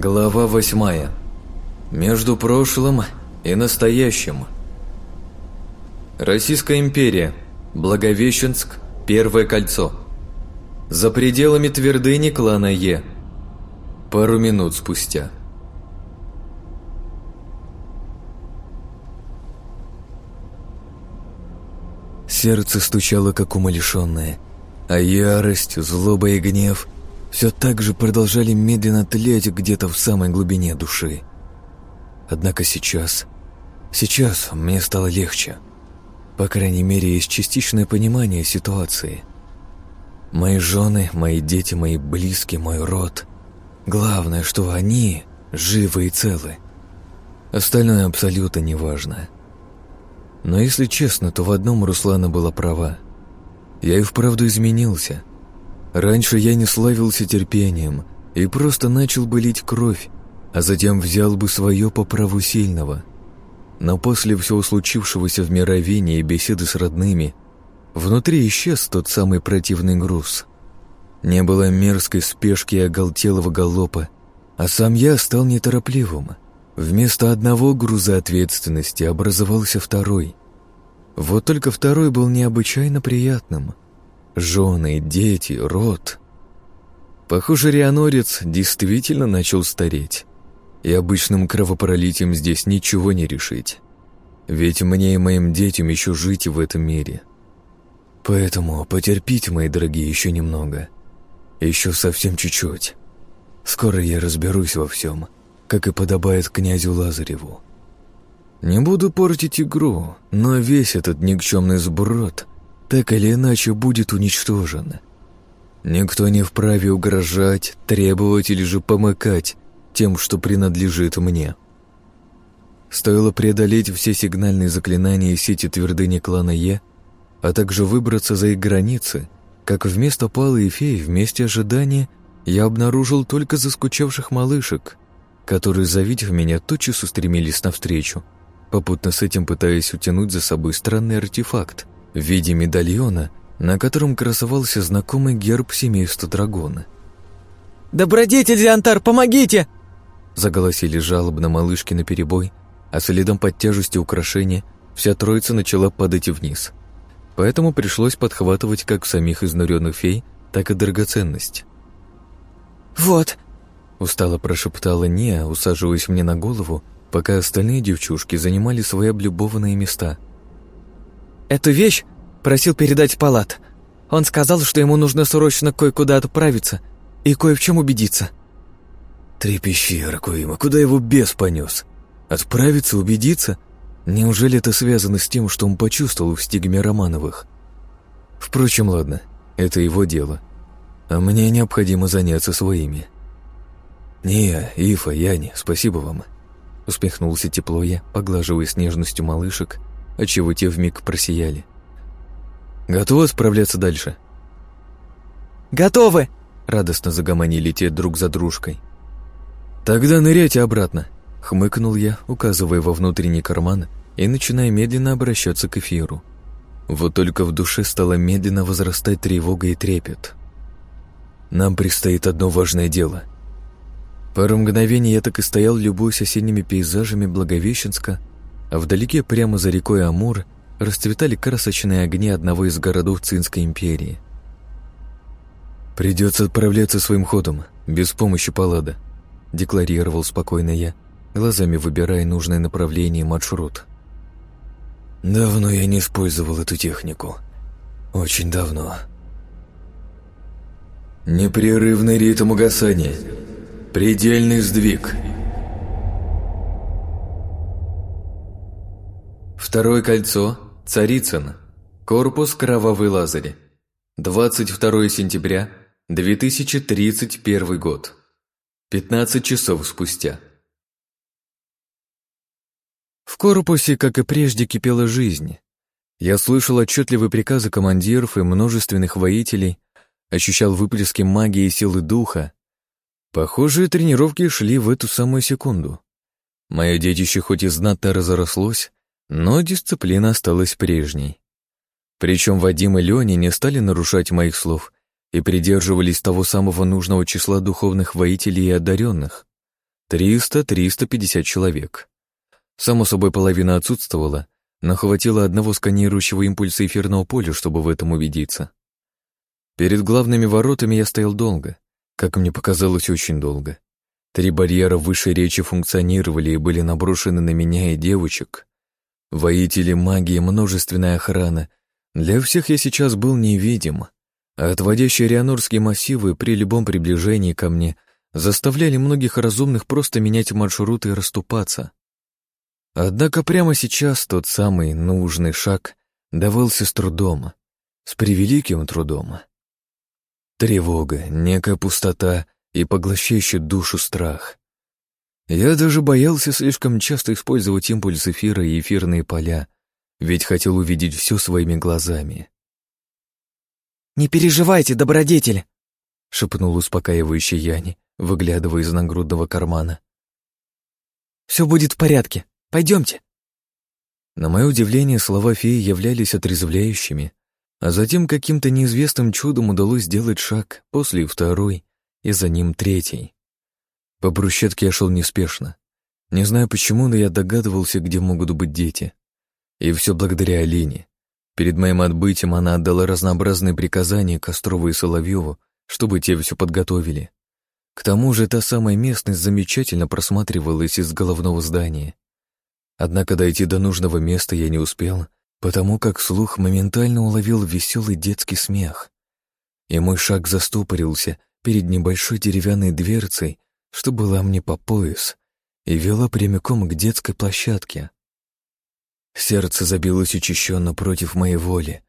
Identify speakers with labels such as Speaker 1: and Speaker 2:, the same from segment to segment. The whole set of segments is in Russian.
Speaker 1: Глава восьмая. Между прошлым и настоящим. Российская империя. Благовещенск. Первое кольцо. За пределами твердыни клана Е. Пару минут спустя. Сердце стучало, как умалишенное, а ярость, злоба и гнев все так же продолжали медленно тлеть где-то в самой глубине души. Однако сейчас... Сейчас мне стало легче. По крайней мере, есть частичное понимание ситуации. Мои жены, мои дети, мои близкие, мой род. Главное, что они живы и целы. Остальное абсолютно неважно. Но если честно, то в одном Руслана была права. Я и вправду изменился. Раньше я не славился терпением и просто начал бы лить кровь, а затем взял бы свое по праву сильного. Но после всего случившегося в мировине и беседы с родными, внутри исчез тот самый противный груз. Не было мерзкой спешки и оголтелого галопа, а сам я стал неторопливым. Вместо одного груза ответственности образовался второй. Вот только второй был необычайно приятным — жены, дети, род. Похоже, Рианорец действительно начал стареть. И обычным кровопролитием здесь ничего не решить. Ведь мне и моим детям еще жить в этом мире. Поэтому потерпите, мои дорогие, еще немного. Еще совсем чуть-чуть. Скоро я разберусь во всем, как и подобает князю Лазареву. Не буду портить игру, но весь этот никчемный сброд так или иначе будет уничтожен. Никто не вправе угрожать, требовать или же помыкать тем, что принадлежит мне. Стоило преодолеть все сигнальные заклинания сети твердыни клана Е, а также выбраться за их границы, как вместо Палы и Феи вместе ожидания я обнаружил только заскучавших малышек, которые, завидев меня, тотчас устремились навстречу, попутно с этим пытаясь утянуть за собой странный артефакт — в виде медальона, на котором красовался знакомый герб семейства Драгона.
Speaker 2: «Добродетель, Зиантар, помогите!»
Speaker 1: Заголосили жалобно малышки на перебой, а следом под тяжестью украшения вся троица начала падать вниз. Поэтому пришлось подхватывать как самих изнуренных фей, так и драгоценность.
Speaker 2: «Вот!»
Speaker 1: — устало прошептала Ния, усаживаясь мне на голову, пока остальные девчушки занимали свои облюбованные места —
Speaker 2: Эту вещь просил передать в палат. Он сказал, что ему нужно срочно кое-куда отправиться и кое в чем убедиться.
Speaker 1: Три пещеры, Куима, куда его бес понес? Отправиться, убедиться? Неужели это связано с тем, что он почувствовал в стигме Романовых? Впрочем, ладно, это его дело. А мне необходимо заняться своими. «Не, Ифа, Яни, спасибо вам», — усмехнулся тепло я, поглаживая с нежностью малышек отчего те вмиг просияли. «Готовы справляться дальше?»
Speaker 2: «Готовы!»
Speaker 1: — радостно загомонили те друг за дружкой. «Тогда ныряйте обратно», — хмыкнул я, указывая во внутренний карман и начиная медленно обращаться к эфиру. Вот только в душе стало медленно возрастать тревога и трепет. «Нам предстоит одно важное дело», Пару мгновений я так и стоял, любуясь осенними пейзажами Благовещенска, вдалеке, прямо за рекой Амур, расцветали красочные огни одного из городов Цинской империи. «Придется отправляться своим ходом, без помощи Паллада», — декларировал спокойно я, глазами выбирая нужное направление и маршрут. «Давно я не использовал эту технику. Очень давно». «Непрерывный ритм угасания. Предельный сдвиг». Второе кольцо. Царицын. Корпус Кровавый Лазарь. 22 сентября 2031 год. 15 часов спустя. В корпусе, как и прежде, кипела жизнь. Я слышал отчетливые приказы командиров и множественных воителей, ощущал выплески магии и силы духа. Похожие тренировки шли в эту самую секунду. Мое детище хоть и знатно разрослось, но дисциплина осталась прежней. Причем Вадим и Леня не стали нарушать моих слов и придерживались того самого нужного числа духовных воителей и одаренных. 300-350 человек. Само собой, половина отсутствовала, но хватило одного сканирующего импульса эфирного поля, чтобы в этом убедиться. Перед главными воротами я стоял долго, как мне показалось, очень долго. Три барьера высшей речи функционировали и были наброшены на меня и девочек. Воители магии, множественная охрана. Для всех я сейчас был невидим, отводящие рианорские массивы при любом приближении ко мне заставляли многих разумных просто менять маршруты и расступаться. Однако прямо сейчас тот самый нужный шаг давался с трудом, с превеликим трудом. Тревога, некая пустота и поглощающий душу страх. Я даже боялся слишком часто использовать импульс эфира и эфирные поля, ведь хотел увидеть все своими глазами.
Speaker 2: «Не переживайте, добродетель!» — шепнул успокаивающий Яни, выглядывая из нагрудного кармана. «Все будет в порядке. Пойдемте».
Speaker 1: На мое удивление, слова феи являлись отрезвляющими, а затем каким-то неизвестным чудом удалось сделать шаг, после второй, и за ним третий. По брусчатке я шел неспешно. Не знаю почему, но я догадывался, где могут быть дети. И все благодаря Алине. Перед моим отбытием она отдала разнообразные приказания Кострову и Соловьеву, чтобы те все подготовили. К тому же та самая местность замечательно просматривалась из головного здания. Однако дойти до нужного места я не успел, потому как слух моментально уловил веселый детский смех. И мой шаг застопорился перед небольшой деревянной дверцей, что была мне по пояс, и вела прямиком к детской площадке. Сердце забилось учащенно против моей воли,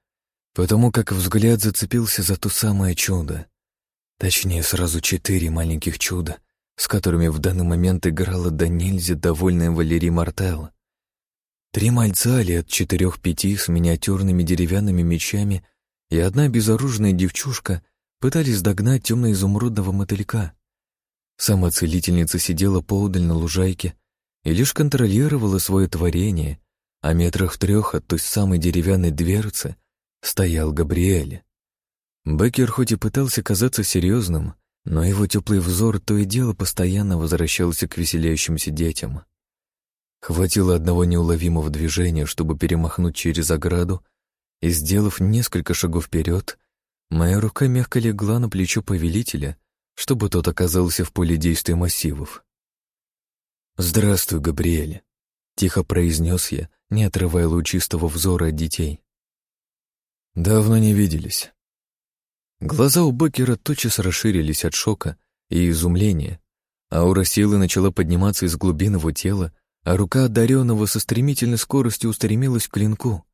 Speaker 1: потому как взгляд зацепился за то самое чудо. Точнее, сразу четыре маленьких чуда, с которыми в данный момент играла до нельзя довольная Валерий Мартелла. Три мальца лет четырех-пяти с миниатюрными деревянными мечами и одна безоружная девчушка пытались догнать темно-изумрудного мотылька. Сама целительница сидела поудаль на лужайке и лишь контролировала свое творение, а метрах в трех от той самой деревянной дверцы стоял Габриэль. Беккер хоть и пытался казаться серьезным, но его теплый взор то и дело постоянно возвращался к веселяющимся детям. Хватило одного неуловимого движения, чтобы перемахнуть через ограду, и, сделав несколько шагов вперед, моя рука мягко легла на плечо повелителя, чтобы тот оказался в поле действия массивов. «Здравствуй, Габриэль», — тихо произнес я, не отрывая лучистого взора от детей. «Давно не виделись». Глаза у Беккера тотчас расширились от шока и изумления. Аура силы начала подниматься из глубин его тела, а рука одаренного со стремительной скоростью устремилась к клинку.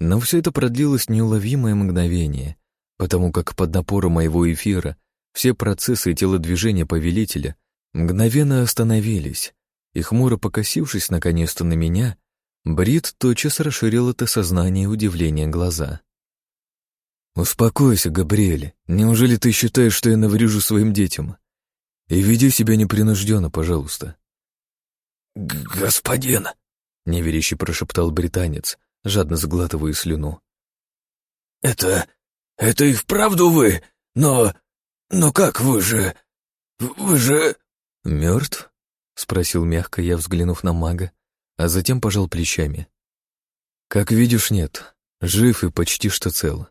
Speaker 1: Но все это продлилось неуловимое мгновение, потому как под напором моего эфира все процессы и телодвижения повелителя мгновенно остановились, и хмуро покосившись наконец-то на меня, Брит тотчас расширил это сознание и удивление глаза. «Успокойся, Габриэль. Неужели ты считаешь, что я наврежу своим детям? И веди себя непринужденно, пожалуйста.
Speaker 3: «Господин!» — неверяще прошептал британец, жадно сглатывая слюну. «Это... это и вправду вы? Но... но как вы же... вы же...»
Speaker 1: «Мертв?» — спросил мягко я, взглянув на мага, а затем пожал плечами. «Как видишь, нет. Жив и почти что цел».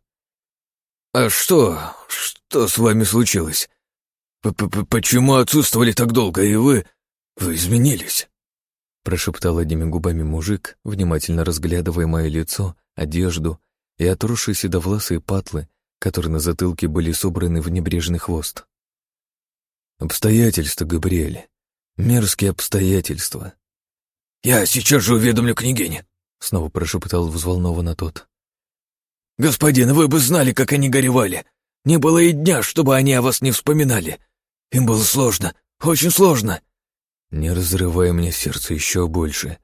Speaker 3: «А что... что с вами случилось? П -п -п Почему отсутствовали так долго, и вы... вы изменились?»
Speaker 1: прошептал одними губами мужик, внимательно разглядывая мое лицо, одежду и отросшие седовласые патлы, которые на затылке были собраны в небрежный хвост. «Обстоятельства, Габриэль. Мерзкие обстоятельства».
Speaker 3: «Я сейчас же уведомлю княгине», — снова прошептал взволнованно тот. «Господин, вы бы знали, как они горевали. Не было и дня, чтобы они о вас не вспоминали. Им было сложно, очень сложно
Speaker 1: не разрывай мне сердце еще больше.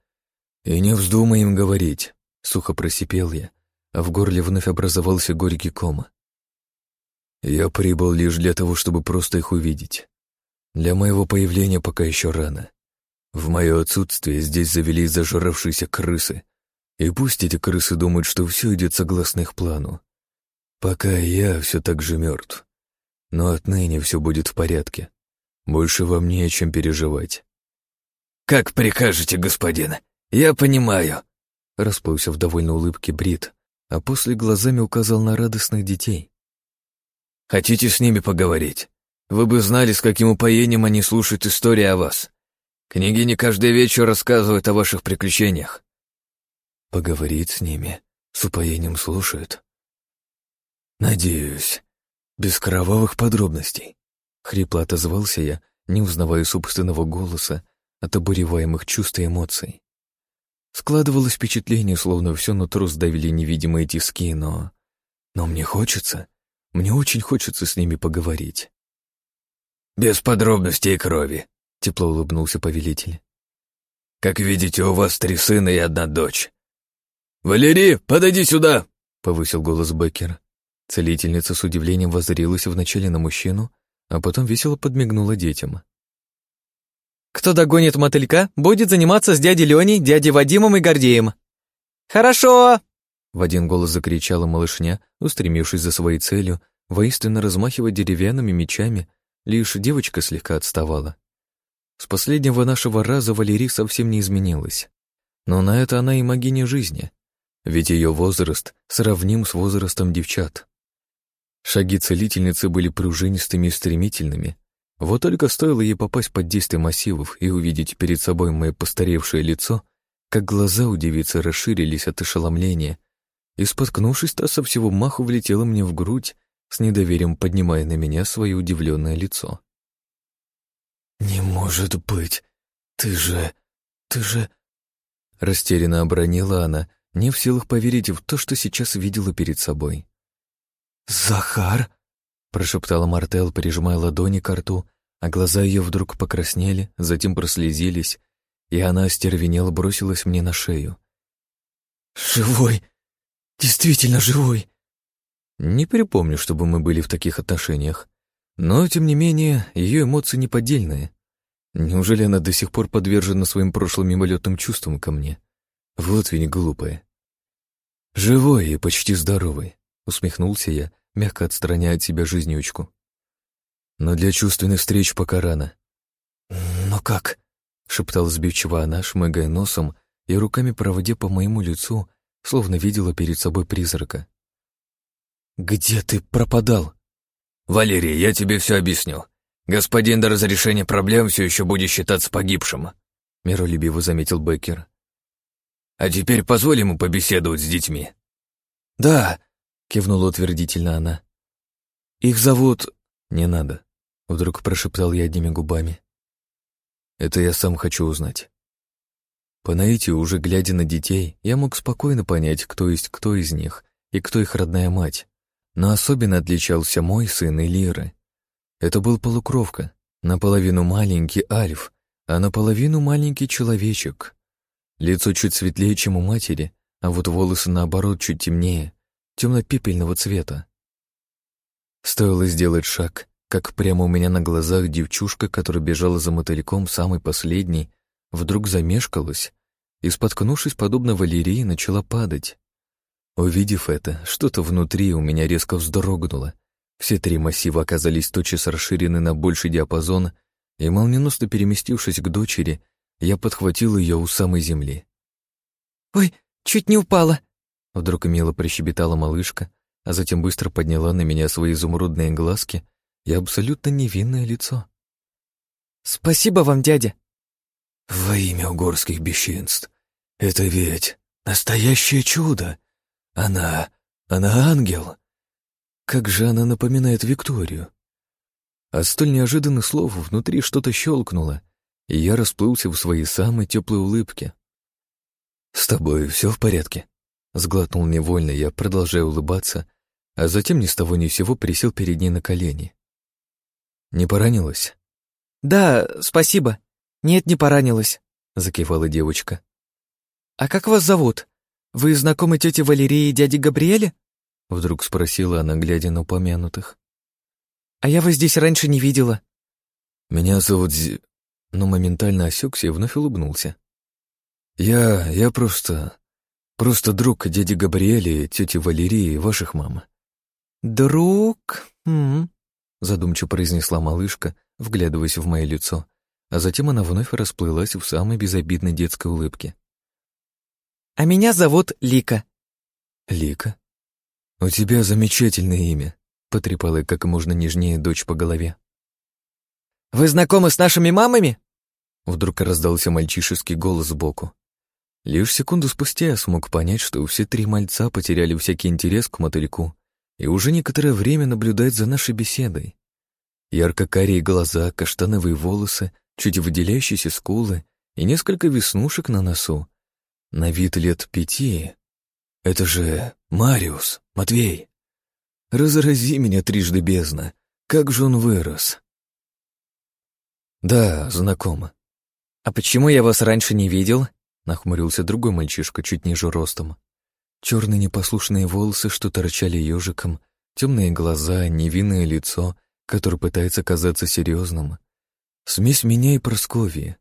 Speaker 1: И не вздумай им говорить, сухо просипел я, а в горле вновь образовался горький ком. Я прибыл лишь для того, чтобы просто их увидеть. Для моего появления пока еще рано. В мое отсутствие здесь завелись зажравшиеся крысы, и пусть эти крысы думают, что все идет согласно их плану. Пока я все так же мертв. Но отныне все будет в порядке. Больше вам не о чем переживать.
Speaker 3: «Как прикажете, господин. Я понимаю», —
Speaker 1: расплылся в довольной улыбке Брит, а после глазами указал на радостных детей.
Speaker 3: «Хотите с ними поговорить? Вы бы знали, с каким упоением они слушают истории о вас. Княгиня каждый вечер рассказывает о ваших приключениях».
Speaker 1: «Поговорить с ними? С упоением слушают?» «Надеюсь. Без кровавых подробностей», — хрипло отозвался я, не узнавая собственного голоса от обуреваемых чувств и эмоций. Складывалось впечатление, словно все нутро сдавили невидимые тиски, но... Но мне хочется, мне очень хочется с ними поговорить.
Speaker 3: «Без подробностей и крови», —
Speaker 1: тепло улыбнулся повелитель.
Speaker 3: «Как видите, у вас три сына и одна дочь». «Валерий, подойди сюда!» — повысил голос Беккер.
Speaker 1: Целительница с удивлением воззрилась вначале на мужчину, а потом весело подмигнула детям.
Speaker 2: «Кто догонит мотылька, будет заниматься с дядей Леней, дядей Вадимом и Гордеем». «Хорошо!»
Speaker 1: В один голос закричала малышня, устремившись за своей целью, воистину размахивать деревянными мечами, лишь девочка слегка отставала. С последнего нашего раза Валерий совсем не изменилась. Но на это она и могиня жизни, ведь ее возраст сравним с возрастом девчат. Шаги целительницы были пружинистыми и стремительными. Вот только стоило ей попасть под действие массивов и увидеть перед собой мое постаревшее лицо, как глаза у девицы расширились от ошеломления, и, споткнувшись, та со всего маху влетела мне в грудь, с недоверием поднимая на меня свое удивленное лицо. «Не может быть! Ты же... ты же...» Растерянно обронила она, не в силах поверить в то, что сейчас видела перед собой. «Захар?» — прошептала Мартел, прижимая ладони к рту, а глаза ее вдруг покраснели, затем прослезились, и она остервенела бросилась мне на шею. «Живой! Действительно живой!» Не припомню, чтобы мы были в таких отношениях, но, тем не менее, ее эмоции неподдельные. Неужели она до сих пор подвержена своим прошлым мимолетным чувствам ко мне? Вот ведь глупая. Живой и почти здоровый. Усмехнулся я, мягко отстраняя от себя жизнючку. Но для чувственных встреч пока рано. «Но как?» — шептала сбивчиво она, шмыгая носом и руками проводя по моему лицу, словно видела перед собой призрака. «Где ты пропадал?»
Speaker 3: «Валерий, я тебе все объясню. Господин до разрешения проблем все еще будет считаться погибшим», — миролюбиво заметил Беккер. «А теперь позволь ему побеседовать с детьми».
Speaker 1: «Да», — кивнула утвердительно она. «Их зовут...» «Не надо», — вдруг прошептал я одними губами. «Это я сам хочу узнать». По наитию, уже глядя на детей, я мог спокойно понять, кто есть кто из них и кто их родная мать. Но особенно отличался мой сын и. Это был полукровка, наполовину маленький альф, а наполовину маленький человечек. Лицо чуть светлее, чем у матери, а вот волосы, наоборот, чуть темнее, темно-пепельного цвета. Стоило сделать шаг, как прямо у меня на глазах девчушка, которая бежала за мотыльком, самый последний, вдруг замешкалась и, споткнувшись, подобно Валерии, начала падать. Увидев это, что-то внутри у меня резко вздрогнуло. Все три массива оказались тотчас расширены на больший диапазон, и, молниеносно переместившись к дочери, я подхватил ее у самой земли.
Speaker 2: «Ой, чуть не упала!»
Speaker 1: Вдруг мило прощебетала малышка, а затем быстро подняла на меня свои изумрудные глазки и абсолютно невинное лицо.
Speaker 2: «Спасибо вам, дядя!»
Speaker 1: «Во имя угорских бесчинств! Это ведь настоящее чудо! Она... она ангел! Как же она напоминает Викторию!» От столь неожиданных слов внутри что-то щелкнуло, и я расплылся в своей самой теплой улыбке. «С тобой все в порядке?» Сглотнул невольно, я продолжаю улыбаться, а затем ни с того ни сего присел перед ней на колени. «Не поранилась?»
Speaker 2: «Да, спасибо. Нет, не поранилась», — закивала девочка. «А как вас зовут? Вы знакомы тете Валерии и дяде Габриэле?»
Speaker 1: Вдруг спросила она, глядя на упомянутых.
Speaker 2: «А я вас здесь раньше не видела».
Speaker 1: «Меня зовут Зи...» Но моментально осекся и вновь улыбнулся. «Я... я просто... Просто друг дяди Габриэли, тети Валерии и ваших мам».
Speaker 2: «Друг?» М -м -м,
Speaker 1: задумчиво произнесла малышка, вглядываясь в мое лицо, а затем она вновь расплылась в самой безобидной детской улыбке.
Speaker 2: «А меня зовут Лика».
Speaker 1: «Лика? У тебя замечательное имя», — потрепала как можно нежнее дочь по голове.
Speaker 2: «Вы знакомы с нашими мамами?»
Speaker 1: Вдруг раздался мальчишеский голос сбоку. Лишь секунду спустя я смог понять, что все три мальца потеряли всякий интерес к мотыльку и уже некоторое время наблюдают за нашей беседой. Ярко-карие глаза, каштановые волосы, чуть выделяющиеся скулы и несколько веснушек на носу. На вид лет пяти. Это же Мариус, Матвей. Разрази меня трижды бездна. Как же он вырос. Да, знакомо.
Speaker 2: А почему я вас раньше не видел?
Speaker 1: Нахмурился другой мальчишка, чуть ниже ростом. Черные непослушные волосы, что торчали ежиком, темные глаза, невинное лицо, которое пытается казаться серьезным. Смесь меня и Просковии.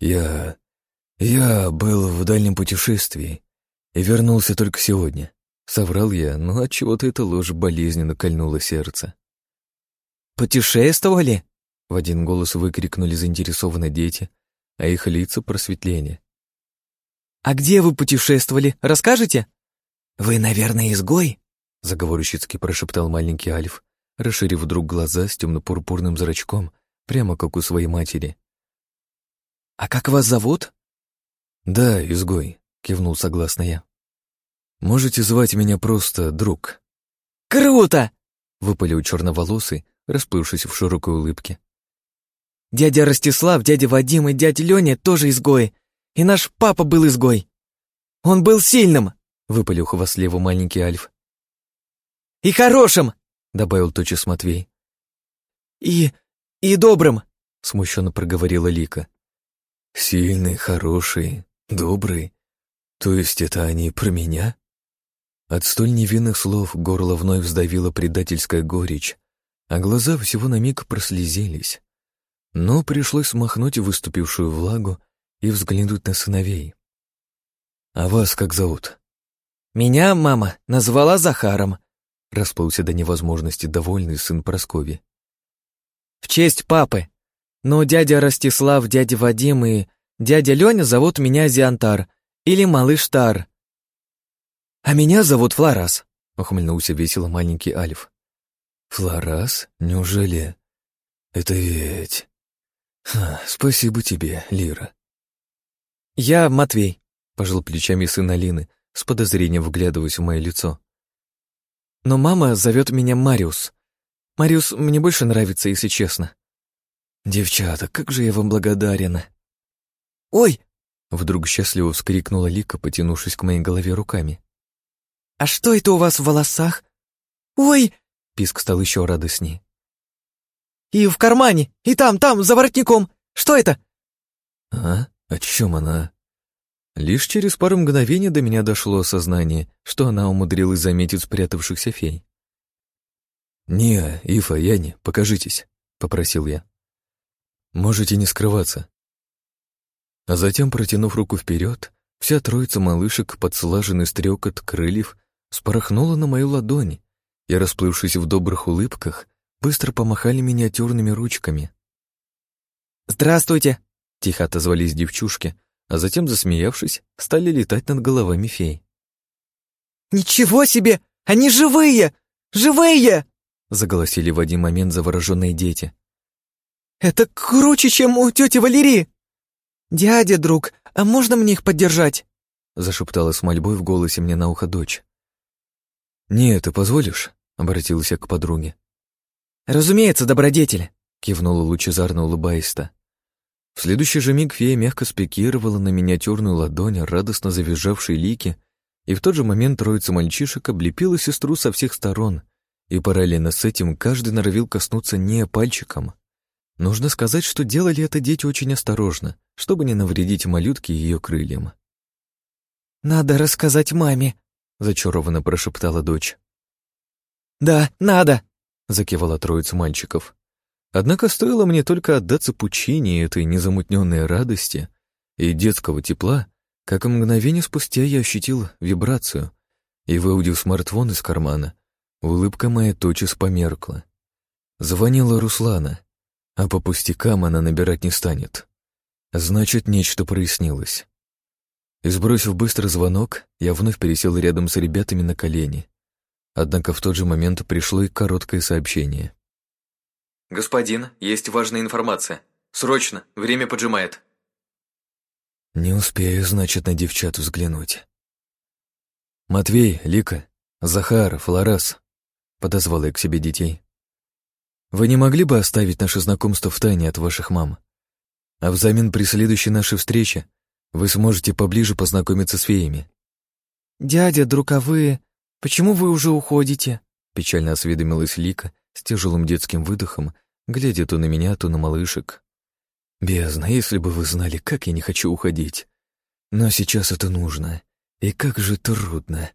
Speaker 1: Я... я был в дальнем путешествии и вернулся только сегодня. Соврал я, но от чего то эта ложь болезненно кольнула сердце.
Speaker 2: «Путешествовали?» — в один голос выкрикнули заинтересованные дети, а их лица просветление. «А где вы путешествовали? Расскажете?»
Speaker 3: «Вы, наверное, изгой?»
Speaker 1: — заговорщицки прошептал маленький Альф, расширив вдруг глаза с темно-пурпурным зрачком, прямо как у своей матери.
Speaker 2: «А как вас зовут?»
Speaker 1: «Да, изгой», — кивнул согласно я. «Можете звать меня просто друг».
Speaker 2: «Круто!»
Speaker 1: — выпалил черноволосый, расплывшись в широкой улыбке.
Speaker 2: «Дядя Ростислав, дядя Вадим и дядя Леня тоже изгои. И наш папа был изгой. Он был сильным, выпалил хвастливо маленький Альф. И хорошим, добавил тотчас Матвей. И... и добрым, смущенно проговорила Лика.
Speaker 1: Сильный, хороший, добрый. То есть это они про меня? От столь невинных слов горло вновь вздавило предательская горечь, а глаза всего на миг прослезились. Но пришлось смахнуть выступившую влагу и взглянуть на сыновей. «А вас как зовут?»
Speaker 2: «Меня мама назвала Захаром», —
Speaker 1: расплылся до невозможности довольный сын Проскови.
Speaker 2: «В честь папы. Но дядя Ростислав, дядя Вадим и дядя Леня зовут меня Зиантар или Малыш Тар». «А меня зовут Флорас», — ухмыльнулся весело маленький Альф.
Speaker 1: «Флорас? Неужели? Это ведь...» Ха, «Спасибо тебе, Лира»,
Speaker 2: «Я Матвей», — пожал плечами сын Алины, с подозрением вглядываясь в мое лицо. «Но мама зовет меня Мариус. Мариус мне больше нравится, если честно».
Speaker 1: «Девчата, как же я вам благодарен!»
Speaker 2: «Ой!»
Speaker 1: — вдруг счастливо вскрикнула Лика, потянувшись к моей голове руками.
Speaker 2: «А что это у вас в волосах?» «Ой!»
Speaker 1: — писк стал еще радостнее.
Speaker 2: «И в кармане, и там, там, за воротником. Что это?»
Speaker 1: «А?» О чем она? Лишь через пару мгновений до меня дошло осознание, что она умудрилась заметить спрятавшихся фей. «Не, Ифа, Яни, покажитесь», — попросил я. «Можете не скрываться». А затем, протянув руку вперед, вся троица малышек под слаженный стрекот крыльев спорохнула на мою ладонь и, расплывшись в добрых улыбках, быстро помахали миниатюрными ручками.
Speaker 2: «Здравствуйте!»
Speaker 1: Тихо отозвались девчушки, а затем, засмеявшись, стали летать над головами фей.
Speaker 2: «Ничего себе! Они живые! Живые!»
Speaker 1: заголосили в один момент завороженные дети.
Speaker 2: «Это круче, чем у тети Валерии!» «Дядя, друг, а можно мне их поддержать?»
Speaker 1: зашептала с мольбой в голосе мне на ухо дочь. «Нет, ты позволишь?» — обратился к подруге.
Speaker 2: «Разумеется, добродетель!»
Speaker 1: — кивнула лучезарно улыбаясь-то. В следующий же миг фея мягко спикировала на миниатюрную ладонь радостно завизжавшей Лики, и в тот же момент троица мальчишек облепила сестру со всех сторон, и параллельно с этим каждый норовил коснуться не пальчиком. Нужно сказать, что делали это дети очень осторожно, чтобы не навредить малютке ее крыльям.
Speaker 2: «Надо рассказать маме», — зачарованно прошептала дочь. «Да, надо», — закивала троица мальчиков.
Speaker 1: Однако стоило мне только отдаться пучине этой незамутненной радости и детского тепла, как мгновение спустя я ощутил вибрацию, и, выудив смартфон из кармана, улыбка моя тотчас померкла. Звонила Руслана. а по пустякам она набирать не станет. Значит, нечто прояснилось. И сбросив быстро звонок, я вновь пересел рядом с ребятами на колени. Однако в тот же момент пришло и короткое сообщение.
Speaker 2: «Господин, есть важная информация. Срочно, время поджимает».
Speaker 1: Не успею, значит, на девчат взглянуть. «Матвей, Лика, Захар, Флорас», — подозвал я к себе детей. «Вы не могли бы оставить наше знакомство в тайне от ваших мам? А взамен при следующей нашей встрече вы сможете поближе познакомиться с феями».
Speaker 2: «Дядя, друг, а вы... Почему вы уже уходите?»
Speaker 1: Печально осведомилась Лика с тяжелым детским выдохом, глядя то на меня, то на малышек. «Бездна, если бы вы знали, как я не хочу уходить. Но сейчас это нужно. И как же трудно.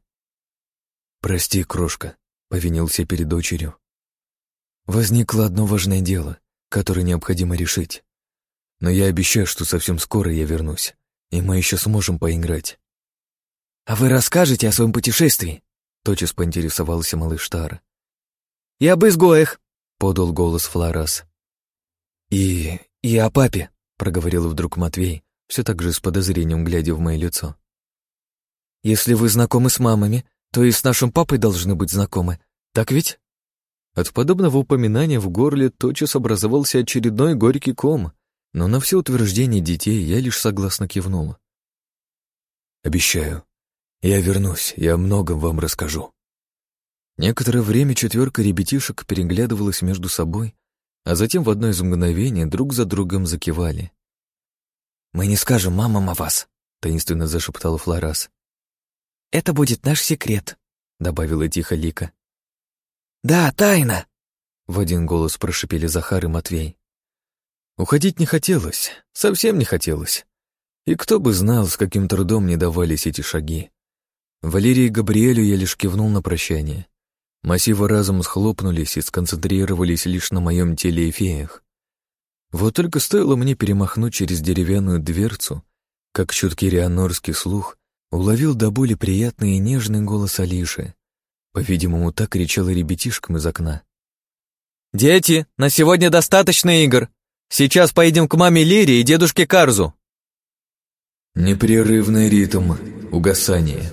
Speaker 1: «Прости, крошка», — повинился перед дочерью. «Возникло одно важное дело, которое необходимо решить. Но я обещаю, что совсем скоро я вернусь, и мы еще сможем поиграть».
Speaker 2: «А вы расскажете о своем путешествии?»
Speaker 1: — тотчас поинтересовался малыш Тара.
Speaker 2: «И об изгоях», —
Speaker 1: подал голос Флорас. «И... и о папе», — проговорил вдруг Матвей, все так же с подозрением глядя в мое лицо.
Speaker 2: Если вы знакомы с мамами, то и с нашим папой должны быть знакомы. Так ведь?»
Speaker 1: От подобного упоминания в горле тотчас образовался очередной горький ком, но на все утверждения детей я лишь согласно кивнул. «Обещаю. Я вернусь, я о многом вам расскажу». Некоторое время четверка ребятишек переглядывалась между собой, а затем в одно из мгновений друг за другом закивали.
Speaker 2: «Мы не скажем мамам о вас», — таинственно зашептала Флорас. «Это будет наш секрет», — добавила тихо Лика. «Да, тайна!» — в один голос прошипели Захар и Матвей.
Speaker 1: Уходить не хотелось, совсем не хотелось. И кто бы знал, с каким трудом мне давались эти шаги. Валерии и Габриэлю я лишь кивнул на прощание. Массивы разом схлопнулись и сконцентрировались лишь на моем теле и феях. Вот только стоило мне перемахнуть через деревянную дверцу, как чуткий рианорский слух уловил до боли приятный и нежный голос Алиши. По-видимому, так кричала ребятишкам из окна.
Speaker 2: «Дети, на сегодня достаточно игр. Сейчас поедем к маме Лире и дедушке Карзу».
Speaker 1: Непрерывный ритм угасания.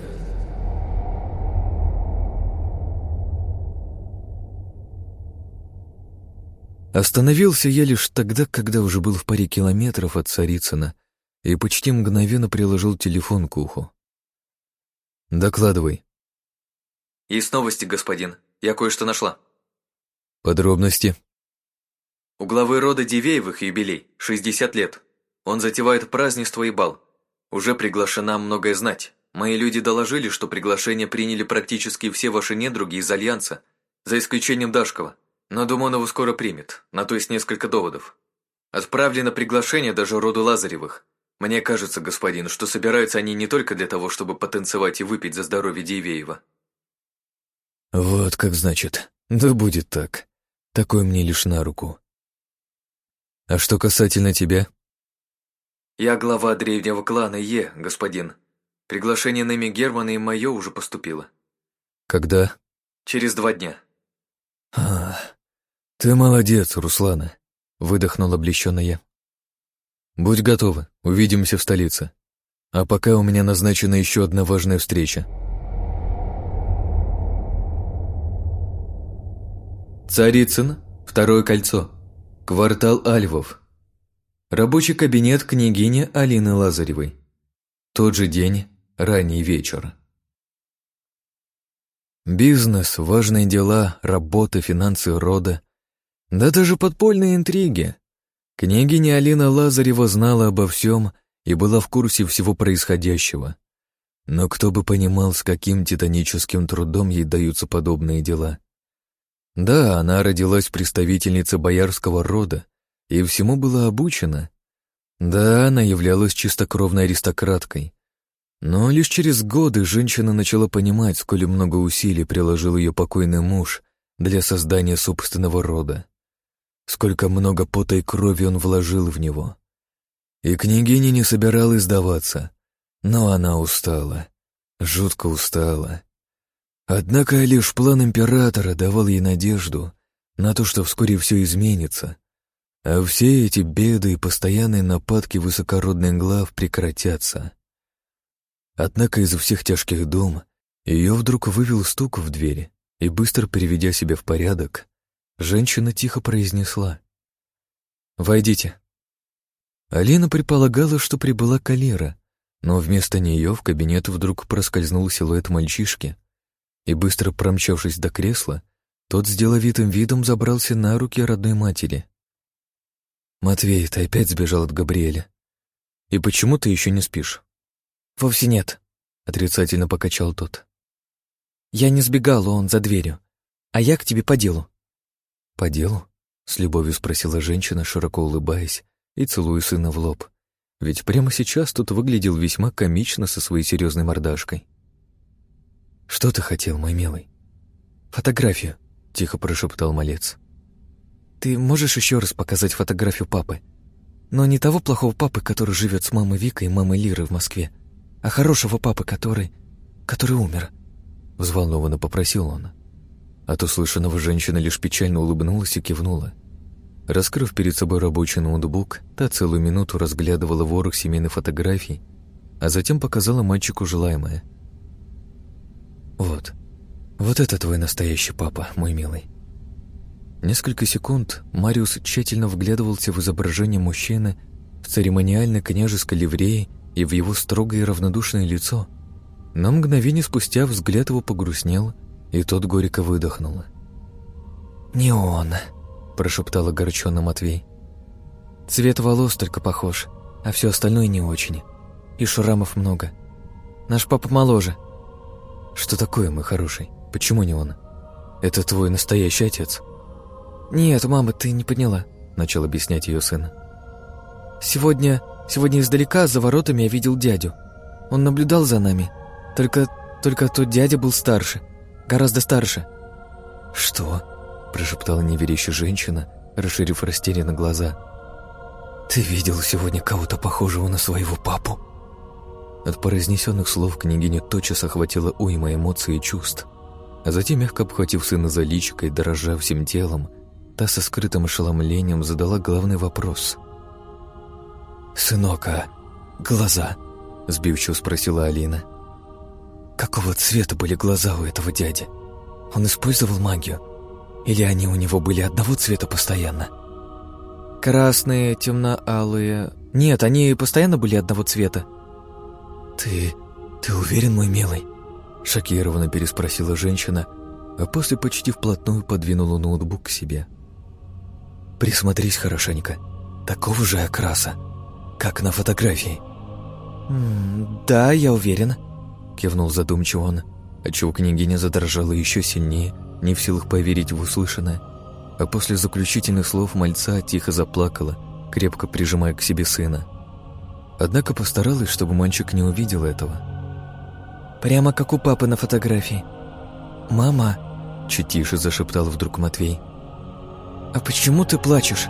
Speaker 1: Остановился я лишь тогда, когда уже был в паре километров от Царицына и почти мгновенно приложил телефон к уху. «Докладывай».
Speaker 2: «Есть новости, господин. Я кое-что нашла».
Speaker 1: «Подробности?»
Speaker 2: У главы рода Дивеевых юбилей, 60 лет. Он затевает празднество и бал. Уже приглашена многое знать. Мои люди доложили, что приглашение приняли практически все ваши недруги из Альянса, за исключением Дашкова. Но думаю, он его скоро примет, на то есть несколько доводов. Отправлено приглашение даже роду Лазаревых. Мне кажется, господин, что собираются они не только для того, чтобы потанцевать и выпить за здоровье Дивеева.
Speaker 1: Вот как значит. Да будет так. Такое мне лишь на руку. А что касательно тебя?
Speaker 2: Я глава древнего клана Е, господин. Приглашение на имя Германа и мое уже поступило.
Speaker 1: Когда?
Speaker 2: Через два дня.
Speaker 1: А, ты молодец, Руслана, выдохнул облегченно я. «Будь готова, увидимся в столице. А пока у меня назначена еще одна важная встреча». Царицын, второе кольцо, квартал Альвов. Рабочий кабинет княгини Алины Лазаревой. Тот же день, ранний вечер. Бизнес, важные дела, работа, финансы рода, да даже подпольные интриги. Княгиня Алина Лазарева знала обо всем и была в курсе всего происходящего. Но кто бы понимал, с каким титаническим трудом ей даются подобные дела. Да, она родилась представительницей боярского рода и всему была обучена. Да, она являлась чистокровной аристократкой. Но лишь через годы женщина начала понимать, сколь много усилий приложил ее покойный муж для создания собственного рода сколько много пота и крови он вложил в него. И княгиня не собиралась сдаваться, но она устала, жутко устала. Однако лишь план императора давал ей надежду на то, что вскоре все изменится. А все эти беды и постоянные нападки высокородных глав прекратятся. Однако из всех тяжких дум ее вдруг вывел стук в двери, и, быстро переведя себя в порядок, женщина тихо произнесла. «Войдите». Алина предполагала, что прибыла Калера, но вместо нее в кабинет вдруг проскользнул силуэт мальчишки, и, быстро промчавшись до кресла, тот с деловитым видом забрался на руки родной матери. «Матвей, ты опять сбежал от Габриэля. И почему ты еще не спишь?»
Speaker 2: «Вовсе нет», — отрицательно покачал тот. «Я не сбегал, он за дверью. А я к тебе по делу».
Speaker 1: «По делу?» — с любовью спросила женщина, широко улыбаясь и целуя сына в лоб. Ведь прямо сейчас тут выглядел весьма комично со своей серьезной мордашкой. «Что ты хотел, мой милый?»
Speaker 2: «Фотографию», — тихо прошептал малец. «Ты можешь еще раз показать фотографию папы? Но не того плохого папы, который живет с мамой Викой и мамой Лиры в Москве, а хорошего папы, который... который умер», — взволнованно попросил он.
Speaker 1: От услышанного женщина лишь печально улыбнулась и кивнула. Раскрыв перед собой рабочий ноутбук, та целую минуту разглядывала ворох семейных фотографий, а затем показала мальчику желаемое. «Вот, вот это твой настоящий папа, мой милый». Несколько секунд Мариус тщательно вглядывался в изображение мужчины в церемониальной княжеской ливреи и в его строгое и равнодушное лицо. Но мгновение спустя взгляд его погрустнел, и тот горько выдохнул.
Speaker 2: «Не он», – прошептал огорченно Матвей. «Цвет волос только похож, а все остальное не очень. И шрамов много. Наш папа моложе».
Speaker 1: «Что такое, мой хороший? Почему не он? Это твой настоящий отец?»
Speaker 2: «Нет, мама, ты не поняла», – начал объяснять ее сын. «Сегодня Сегодня издалека за воротами я видел дядю. Он наблюдал за нами. Только... только тот дядя был старше. Гораздо старше».
Speaker 1: «Что?» – прошептала неверящая женщина, расширив растерянно глаза. «Ты видел сегодня кого-то похожего на своего папу?» От произнесенных слов княгиня тотчас охватила уйма эмоций и чувств, а затем, мягко обхватив сына за личико и дрожа всем телом, та со скрытым ошеломлением задала главный вопрос – «Сынок, а глаза?» — сбивчиво спросила Алина. «Какого цвета были глаза у этого дяди? Он использовал магию? Или они у него были одного цвета постоянно?»
Speaker 2: «Красные, темно-алые... Нет, они постоянно были одного цвета».
Speaker 1: «Ты... ты уверен, мой милый?» Шокированно переспросила женщина, а после почти вплотную подвинула ноутбук к себе. «Присмотрись хорошенько. Такого же окраса как на фотографии».
Speaker 2: «Да, я уверен», —
Speaker 1: кивнул задумчиво он, отчего княгиня задрожала еще сильнее, не в силах поверить в услышанное, а после заключительных слов мальца тихо заплакала, крепко прижимая к себе сына. Однако постаралась, чтобы мальчик не увидел этого.
Speaker 2: «Прямо как у папы на фотографии. Мама», —
Speaker 1: чуть тише зашептал вдруг Матвей.
Speaker 2: «А почему ты плачешь?»